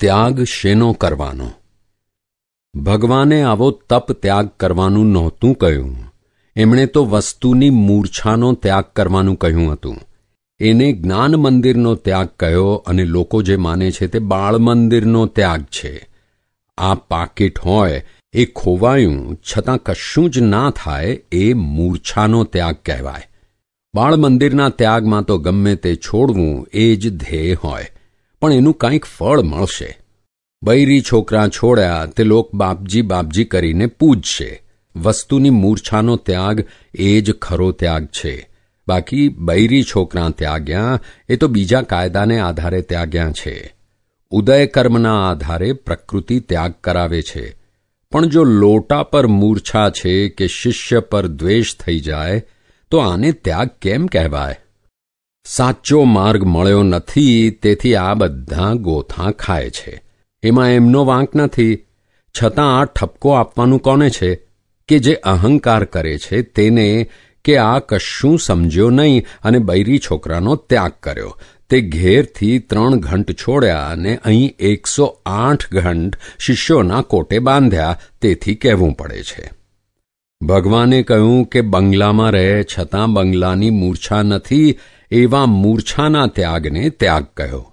ત્યાગ શેનો કરવાનો? ભગવાને આવો તપ ત્યાગ કરવાનું નહોતું કહ્યું. એમણે તો વસ્તુની મૂર્છાનો ત્યાગ કરવાનું કહ્યું હતું. એને જ્ઞાન મંદિરનો ત્યાગ કહ્યો અને લોકો જે માને છે તે બાળ મંદિરનો ત્યાગ છે. આ પાકીટ હોય, એ ખોવાયું, છતાં કશું જ ના થાય, એ મૂર્છાનો ત્યાગ કહેવાય. બાળ મંદિરના ત્યાગમાં તો ગમે તે છોડવું, એ જ ધ્યેય હોય. પણ એનું કાંઈક ફળ મળશે. બૈરી છોકરા છોડ્યા તે લોક બાપજી બાપજી કરીને પૂજશે. વસ્તુની મૂર્છાનો ત્યાગ એ જ ખરો ત્યાગ છે. બાકી બૈરી છોકરા ત્યાગ્યા એ તો બીજા કાયદાને આધારે ત્યાગ્યા છે. ઉદય કર્મના આધારે પ્રકૃતિ ત્યાગ કરાવે છે. પણ જો લોટા પર મૂર્છા છે કે શિષ્ય પર દ્વેષ થઈ જાય, તો આને ત્યાગ કેમ કહેવાય? સાચો માર્ગ મળ્યો નથી, તેથી આ બધા ગોથા ખાય છે. એમાં એમનો વાંક નથી. છતાં આ ઠપકો આપવાનું કોને છે? કે જે અહંકાર કરે છે તેને કે આ કશું સમજ્યો નહીં અને બૈરી છોકરાનો ત્યાગ કર્યો. તે ઘેરથી ત્રણ ઘંટ છોડ્યા અને અહીં એકસો આઠ ઘંટ શિષ્યોના કોટે બાંધ્યા, તેથી કહેવું પડે છે. ભગવાને કહ્યું કે બંગલામાં રહે, છતાં બંગલાની મૂર્છા નથી એવા મૂર્છાના ત્યાગને ત્યાગ કહ્યો.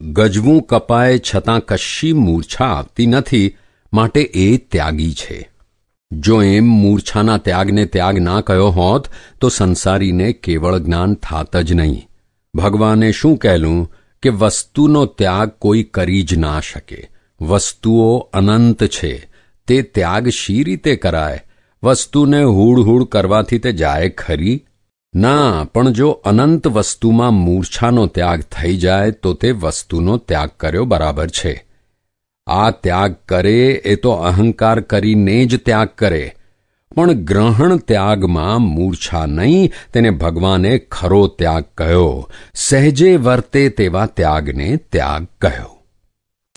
ગજવું કપાય છતાં કશી મૂર્છા આવતી નથી, માટે એ ત્યાગી છે. જો એમ મૂર્છાના ત્યાગને ત્યાગ ના કહ્યો હોત, તો સંસારીને કેવળ જ્ઞાન થાત જ નહીં. ભગવાને શું કહેલું? કે વસ્તુનો ત્યાગ કોઈ કરી જ ના શકે. વસ્તુઓ અનંત છે. તે ત્યાગ શી રીતે કરાય? વસ્તુને હૂડ હૂડ કરવાથી તે જાય ખરી? ના, પણ જો અનંત વસ્તુમાં મૂર્છાનો ત્યાગ થઈ જાય, તો તે વસ્તુનો ત્યાગ કર્યો બરાબર છે. આ ત્યાગ કરે એ તો અહંકાર કરીને જ ત્યાગ કરે. પણ ગ્રહણ ત્યાગમાં મૂર્છા નહીં, તેને ભગવાને ખરો ત્યાગ કહ્યો સહેજે વર્તે તેવા ત્યાગને ત્યાગ કહ્યો